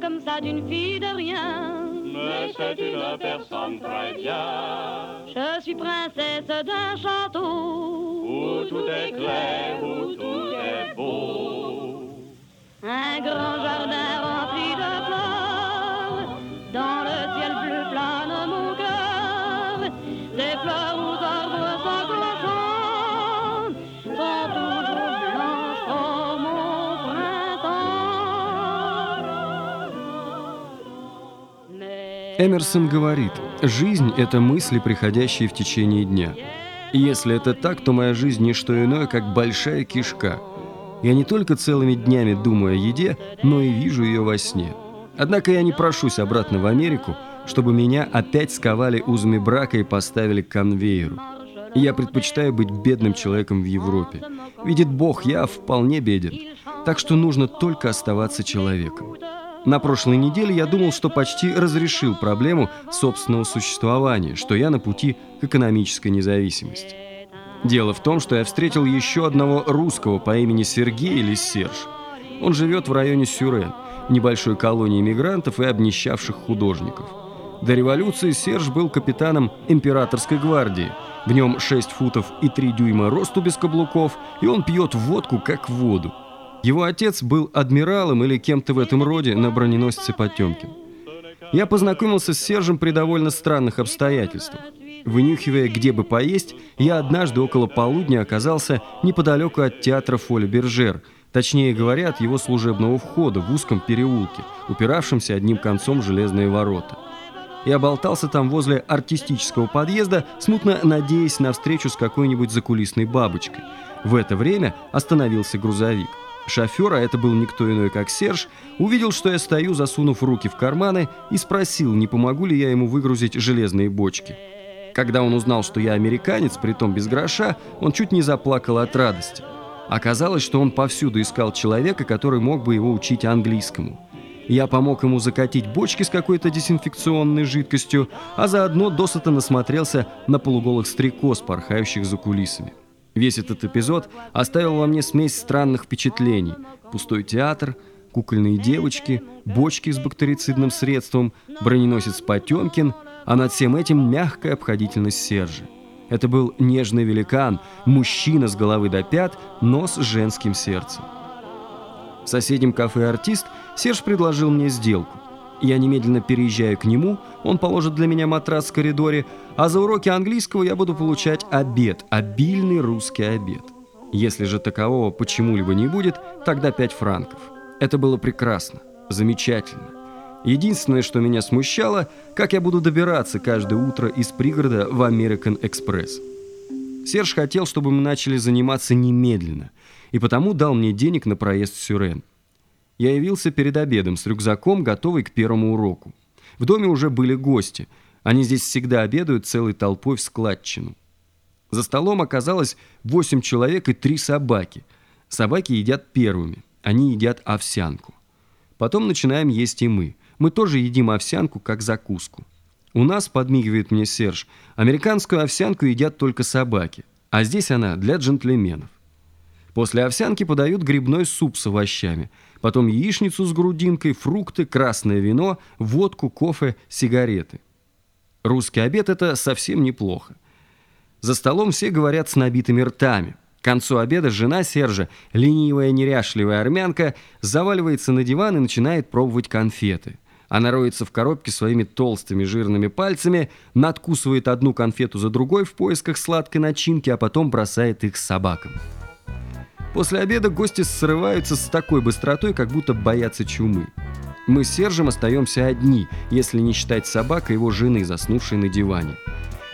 comme ça d'une fille de rien. Mais c'est une personne très bien. Je suis princesse d'un château. Où tout est clair, où tout est beau. Un grand jardin rempli de fleurs. Эмерсон говорит, жизнь – это мысли, приходящие в течение дня. Если это так, то моя жизнь не что иное, как большая кишка. Я не только целыми днями думаю о еде, но и вижу ее во сне. Однако я не прошусь обратно в Америку, чтобы меня опять сковали узами брака и поставили к конвейеру. Я предпочитаю быть бедным человеком в Европе. Видит Бог, я вполне беден. Так что нужно только оставаться человеком. На прошлой неделе я думал, что почти разрешил проблему собственного существования, что я на пути к экономической независимости. Дело в том, что я встретил еще одного русского по имени Сергей или Серж. Он живет в районе Сюрен, небольшой колонии мигрантов и обнищавших художников. До революции Серж был капитаном императорской гвардии. В нем 6 футов и 3 дюйма росту без каблуков, и он пьет водку как воду. Его отец был адмиралом или кем-то в этом роде на броненосце Потемкин. Я познакомился с Сержем при довольно странных обстоятельствах. Вынюхивая, где бы поесть, я однажды около полудня оказался неподалеку от театра Фоля Бержер, точнее говоря, от его служебного входа в узком переулке, упиравшемся одним концом в железные ворота. Я болтался там возле артистического подъезда, смутно надеясь на встречу с какой-нибудь закулисной бабочкой. В это время остановился грузовик. Шофер, а это был никто иной, как Серж, увидел, что я стою, засунув руки в карманы, и спросил, не помогу ли я ему выгрузить железные бочки. Когда он узнал, что я американец, притом без гроша, он чуть не заплакал от радости. Оказалось, что он повсюду искал человека, который мог бы его учить английскому. Я помог ему закатить бочки с какой-то дезинфекционной жидкостью, а заодно досыта насмотрелся на полуголых стрекоз, порхающих за кулисами. Весь этот эпизод оставил во мне смесь странных впечатлений. Пустой театр, кукольные девочки, бочки с бактерицидным средством, броненосец Потемкин, а над всем этим мягкая обходительность Сержа. Это был нежный великан, мужчина с головы до пят, но с женским сердцем. В соседнем кафе «Артист» Серж предложил мне сделку. Я немедленно переезжаю к нему, он положит для меня матрас в коридоре, а за уроки английского я буду получать обед, обильный русский обед. Если же такового почему-либо не будет, тогда 5 франков. Это было прекрасно, замечательно. Единственное, что меня смущало, как я буду добираться каждое утро из пригорода в American Express. Серж хотел, чтобы мы начали заниматься немедленно, и потому дал мне денег на проезд в Сюрен. Я явился перед обедом с рюкзаком, готовый к первому уроку. В доме уже были гости. Они здесь всегда обедают целой толпой в складчину. За столом оказалось восемь человек и три собаки. Собаки едят первыми. Они едят овсянку. Потом начинаем есть и мы. Мы тоже едим овсянку как закуску. У нас, подмигивает мне Серж, американскую овсянку едят только собаки. А здесь она для джентльменов. После овсянки подают грибной суп с овощами, потом яичницу с грудинкой, фрукты, красное вино, водку, кофе, сигареты. Русский обед – это совсем неплохо. За столом все говорят с набитыми ртами. К концу обеда жена Сержа, ленивая неряшливая армянка, заваливается на диван и начинает пробовать конфеты. Она роется в коробке своими толстыми жирными пальцами, надкусывает одну конфету за другой в поисках сладкой начинки, а потом бросает их собакам. После обеда гости срываются с такой быстротой, как будто боятся чумы. Мы с Сержем остаемся одни, если не считать собак и его жены, заснувшей на диване.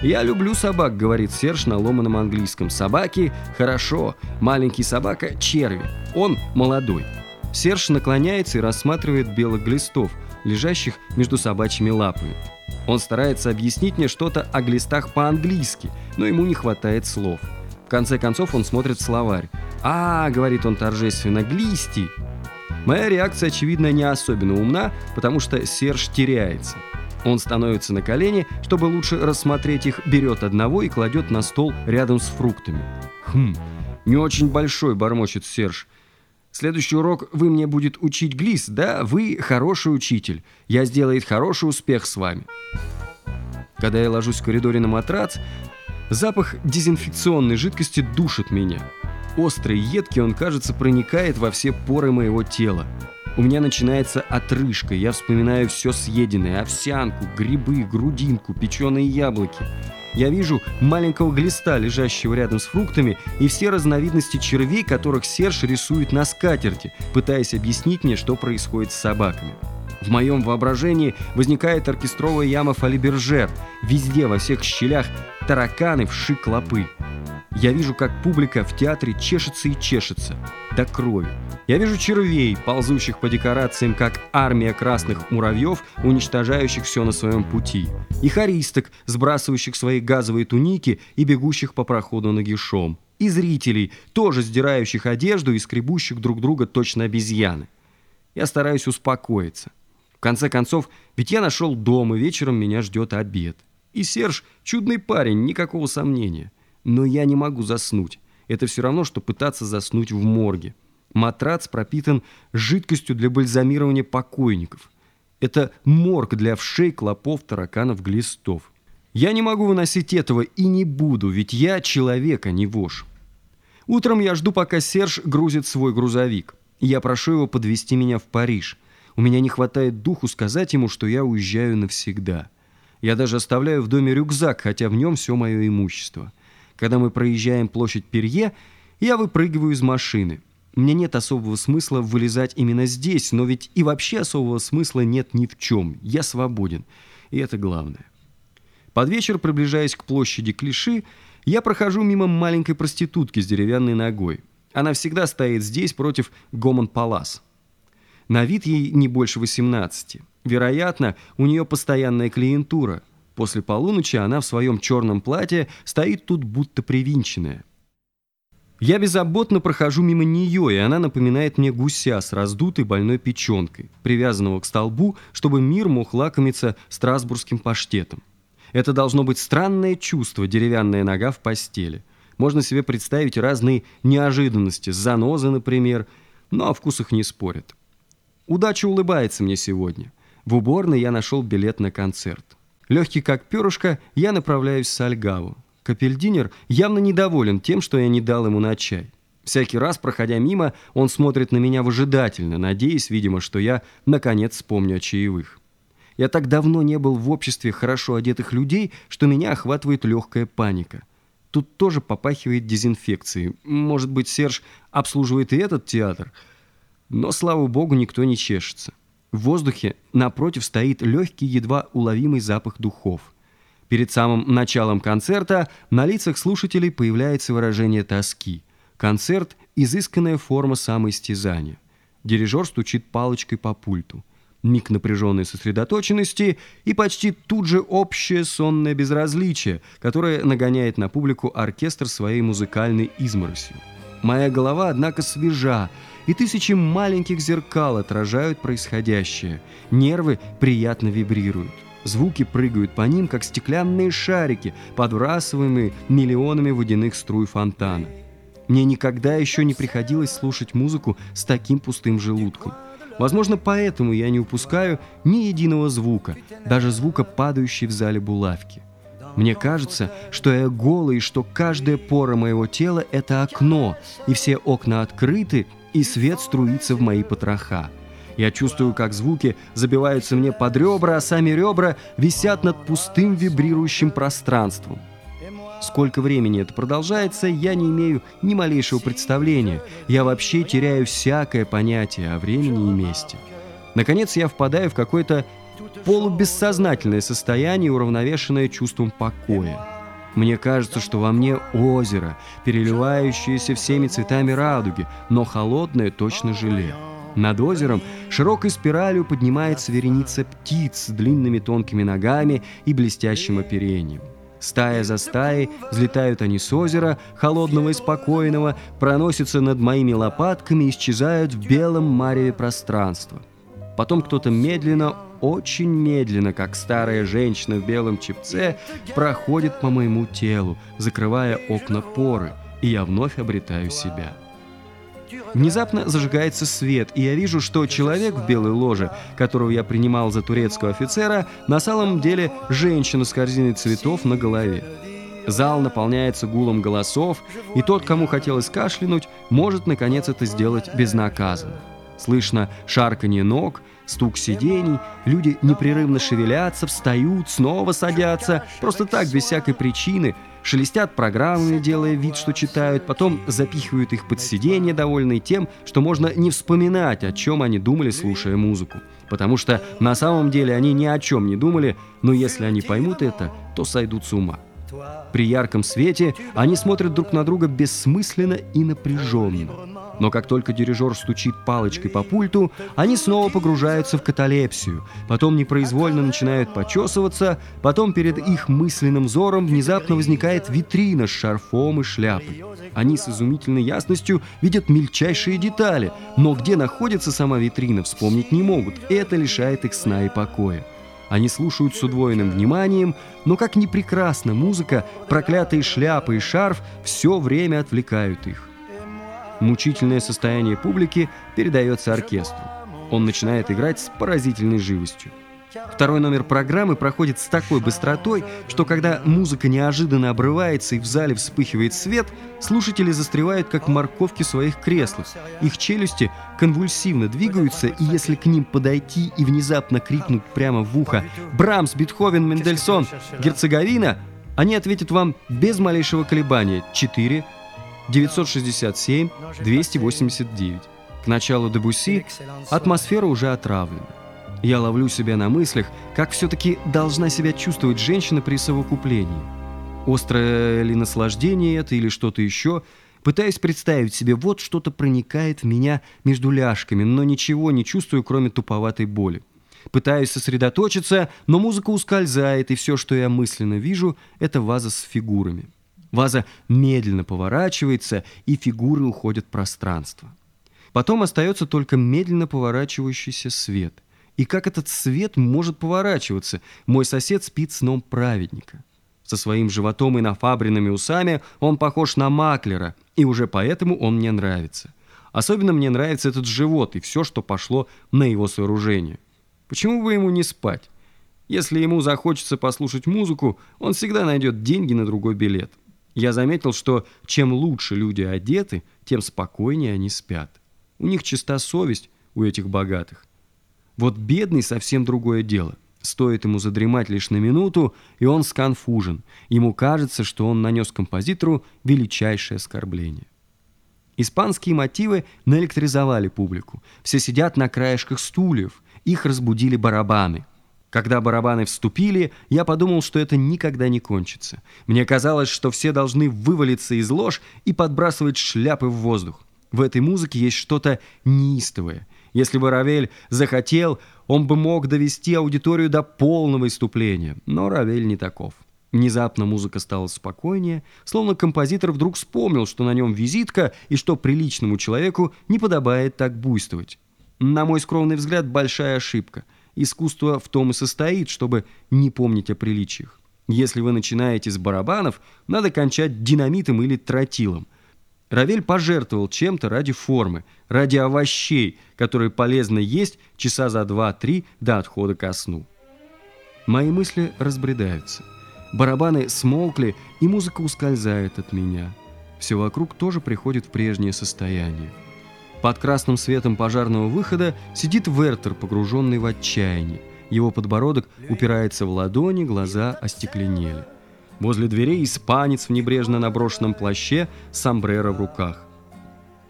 «Я люблю собак», — говорит Серж на ломаном английском. «Собаки — хорошо. Маленький собака — черви. Он молодой». Серж наклоняется и рассматривает белых глистов, лежащих между собачьими лапами. Он старается объяснить мне что-то о глистах по-английски, но ему не хватает слов. Конце концов он смотрит в словарь. «А, — говорит он торжественно, — глисти!» Моя реакция, очевидно, не особенно умна, потому что Серж теряется. Он становится на колени, чтобы лучше рассмотреть их, берет одного и кладет на стол рядом с фруктами. «Хм, не очень большой», — бормочет Серж. Следующий урок вы мне будет учить глис, да? Вы хороший учитель. Я сделает хороший успех с вами. Когда я ложусь в коридоре на матрац, запах дезинфекционной жидкости душит меня. Острый едкий он, кажется, проникает во все поры моего тела. У меня начинается отрыжка, я вспоминаю все съеденное, овсянку, грибы, грудинку, печеные яблоки. Я вижу маленького глиста, лежащего рядом с фруктами, и все разновидности червей, которых Серж рисует на скатерти, пытаясь объяснить мне, что происходит с собаками. В моем воображении возникает оркестровая яма Фалибержер. Везде, во всех щелях, тараканы вши клопы. Я вижу, как публика в театре чешется и чешется. До крови. Я вижу червей, ползущих по декорациям, как армия красных муравьев, уничтожающих все на своем пути. И хористок, сбрасывающих свои газовые туники и бегущих по проходу нагишом. И зрителей, тоже сдирающих одежду и скребущих друг друга точно обезьяны. Я стараюсь успокоиться. В конце концов, ведь я нашел дом, и вечером меня ждет обед. И Серж – чудный парень, никакого сомнения. Но я не могу заснуть. Это все равно, что пытаться заснуть в морге. Матрац пропитан жидкостью для бальзамирования покойников. Это морг для вшей, клопов, тараканов, глистов. Я не могу выносить этого и не буду, ведь я человек, а не вож. Утром я жду, пока Серж грузит свой грузовик. Я прошу его подвести меня в Париж. У меня не хватает духу сказать ему, что я уезжаю навсегда. Я даже оставляю в доме рюкзак, хотя в нем все мое имущество. Когда мы проезжаем площадь Перье, я выпрыгиваю из машины. Мне нет особого смысла вылезать именно здесь, но ведь и вообще особого смысла нет ни в чем. Я свободен, и это главное. Под вечер, приближаясь к площади Клиши, я прохожу мимо маленькой проститутки с деревянной ногой. Она всегда стоит здесь против Гомон Палас. На вид ей не больше 18. Вероятно, у нее постоянная клиентура. После полуночи она в своем черном платье стоит тут будто привинченная. Я беззаботно прохожу мимо нее, и она напоминает мне гуся с раздутой больной печенкой, привязанного к столбу, чтобы мир мог лакомиться страсбургским паштетом. Это должно быть странное чувство, деревянная нога в постели. Можно себе представить разные неожиданности, занозы, например, но о вкусах не спорят. Удача улыбается мне сегодня. В уборной я нашел билет на концерт. Легкий как перышко, я направляюсь в Сальгаву. Капельдинер явно недоволен тем, что я не дал ему на чай. Всякий раз, проходя мимо, он смотрит на меня выжидательно, надеясь, видимо, что я, наконец, вспомню о чаевых. Я так давно не был в обществе хорошо одетых людей, что меня охватывает легкая паника. Тут тоже попахивает дезинфекцией. Может быть, Серж обслуживает и этот театр? Но, слава богу, никто не чешется. В воздухе, напротив, стоит легкий, едва уловимый запах духов. Перед самым началом концерта на лицах слушателей появляется выражение тоски. Концерт – изысканная форма самоистязания. Дирижер стучит палочкой по пульту. Миг напряженной сосредоточенности и почти тут же общее сонное безразличие, которое нагоняет на публику оркестр своей музыкальной изморосью. Моя голова, однако, свежа, и тысячи маленьких зеркал отражают происходящее. Нервы приятно вибрируют. Звуки прыгают по ним, как стеклянные шарики, подбрасываемые миллионами водяных струй фонтана. Мне никогда еще не приходилось слушать музыку с таким пустым желудком. Возможно, поэтому я не упускаю ни единого звука, даже звука падающей в зале булавки. Мне кажется, что я голый, что каждая пора моего тела — это окно, и все окна открыты, и свет струится в мои потроха. Я чувствую, как звуки забиваются мне под ребра, а сами ребра висят над пустым вибрирующим пространством. Сколько времени это продолжается, я не имею ни малейшего представления. Я вообще теряю всякое понятие о времени и месте. Наконец я впадаю в какое-то полубессознательное состояние, уравновешенное чувством покоя. Мне кажется, что во мне озеро, переливающееся всеми цветами радуги, но холодное точно желе. Над озером широкой спиралью поднимается вереница птиц с длинными тонкими ногами и блестящим оперением. Стая за стаей взлетают они с озера, холодного и спокойного, проносятся над моими лопатками и исчезают в белом мареве пространства. Потом кто-то медленно, очень медленно, как старая женщина в белом чепце, проходит по моему телу, закрывая окна поры, и я вновь обретаю себя. Внезапно зажигается свет, и я вижу, что человек в белой ложе, которого я принимал за турецкого офицера, на самом деле женщина с корзиной цветов на голове. Зал наполняется гулом голосов, и тот, кому хотелось кашлянуть, может, наконец, это сделать безнаказанно. Слышно шарканье ног, стук сидений, люди непрерывно шевелятся, встают, снова садятся, просто так, без всякой причины, шелестят программами, делая вид, что читают, потом запихивают их под сиденье, довольные тем, что можно не вспоминать, о чем они думали, слушая музыку. Потому что на самом деле они ни о чем не думали, но если они поймут это, то сойдут с ума. При ярком свете они смотрят друг на друга бессмысленно и напряженно. Но как только дирижер стучит палочкой по пульту, они снова погружаются в каталепсию, потом непроизвольно начинают почесываться, потом перед их мысленным взором внезапно возникает витрина с шарфом и шляпой. Они с изумительной ясностью видят мельчайшие детали, но где находится сама витрина, вспомнить не могут. Это лишает их сна и покоя. Они слушают с удвоенным вниманием, но как ни прекрасна музыка, проклятые шляпы и шарф все время отвлекают их. Мучительное состояние публики передается оркестру. Он начинает играть с поразительной живостью. Второй номер программы проходит с такой быстротой, что когда музыка неожиданно обрывается и в зале вспыхивает свет, слушатели застревают как морковки в своих креслах. Их челюсти конвульсивно двигаются, и если к ним подойти и внезапно крикнуть прямо в ухо «Брамс, Бетховен, Мендельсон, Герцеговина», они ответят вам без малейшего колебания 4, 967, 289. К началу Дебуси атмосфера уже отравлена. Я ловлю себя на мыслях, как все-таки должна себя чувствовать женщина при совокуплении. Острое ли наслаждение это или что-то еще, пытаюсь представить себе, вот что-то проникает в меня между ляжками, но ничего не чувствую, кроме туповатой боли. Пытаюсь сосредоточиться, но музыка ускользает, и все, что я мысленно вижу, это ваза с фигурами. Ваза медленно поворачивается, и фигуры уходят в пространство. Потом остается только медленно поворачивающийся свет – и как этот свет может поворачиваться? Мой сосед спит сном праведника. Со своим животом и нафабренными усами он похож на маклера, и уже поэтому он мне нравится. Особенно мне нравится этот живот и все, что пошло на его сооружение. Почему бы ему не спать? Если ему захочется послушать музыку, он всегда найдет деньги на другой билет. Я заметил, что чем лучше люди одеты, тем спокойнее они спят. У них чиста совесть, у этих богатых. Вот бедный совсем другое дело. Стоит ему задремать лишь на минуту, и он сконфужен. Ему кажется, что он нанес композитору величайшее оскорбление. Испанские мотивы наэлектризовали публику. Все сидят на краешках стульев. Их разбудили барабаны. Когда барабаны вступили, я подумал, что это никогда не кончится. Мне казалось, что все должны вывалиться из лож и подбрасывать шляпы в воздух. В этой музыке есть что-то неистовое – если бы Равель захотел, он бы мог довести аудиторию до полного иступления. Но Равель не таков. Внезапно музыка стала спокойнее, словно композитор вдруг вспомнил, что на нем визитка и что приличному человеку не подобает так буйствовать. На мой скромный взгляд, большая ошибка. Искусство в том и состоит, чтобы не помнить о приличиях. Если вы начинаете с барабанов, надо кончать динамитом или тротилом. Равель пожертвовал чем-то ради формы, ради овощей, которые полезно есть часа за два-три до отхода ко сну. Мои мысли разбредаются. Барабаны смолкли, и музыка ускользает от меня. Все вокруг тоже приходит в прежнее состояние. Под красным светом пожарного выхода сидит Вертер, погруженный в отчаяние. Его подбородок упирается в ладони, глаза остекленели. Возле дверей испанец в небрежно наброшенном плаще с сомбреро в руках.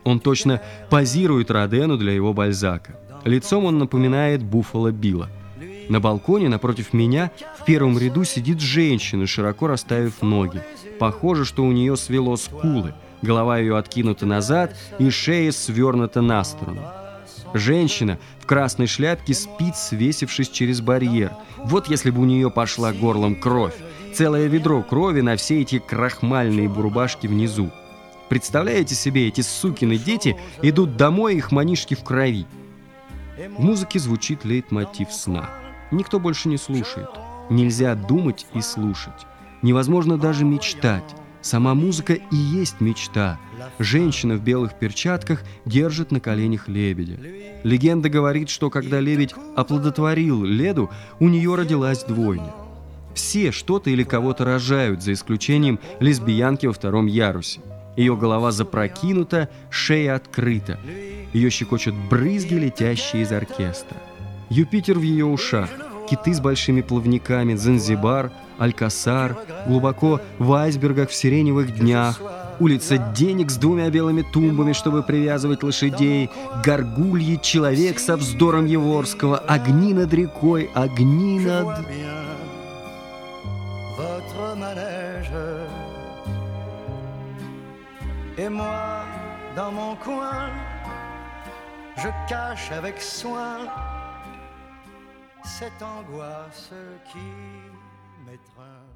Он точно позирует Родену для его бальзака. Лицом он напоминает Буффало Билла. На балконе напротив меня в первом ряду сидит женщина, широко расставив ноги. Похоже, что у нее свело скулы, голова ее откинута назад и шея свернута на сторону. Женщина в красной шляпке спит, свесившись через барьер. Вот если бы у нее пошла горлом кровь. Целое ведро крови на все эти крахмальные бурбашки внизу. Представляете себе, эти сукины дети идут домой, их манишки в крови. В музыке звучит лейтмотив сна. Никто больше не слушает. Нельзя думать и слушать. Невозможно даже мечтать. Сама музыка и есть мечта. Женщина в белых перчатках держит на коленях лебедя. Легенда говорит, что когда лебедь оплодотворил Леду, у нее родилась двойня. Все что-то или кого-то рожают, за исключением лесбиянки во втором ярусе. Ее голова запрокинута, шея открыта. Ее щекочут брызги, летящие из оркестра. Юпитер в ее ушах, киты с большими плавниками, Занзибар, Алькасар, глубоко в айсбергах в сиреневых днях, улица денег с двумя белыми тумбами, чтобы привязывать лошадей, горгульи, человек со вздором Еворского, огни над рекой, огни над... Et moi, dans mon coin, je cache avec soin cette angoisse qui mettre un hein.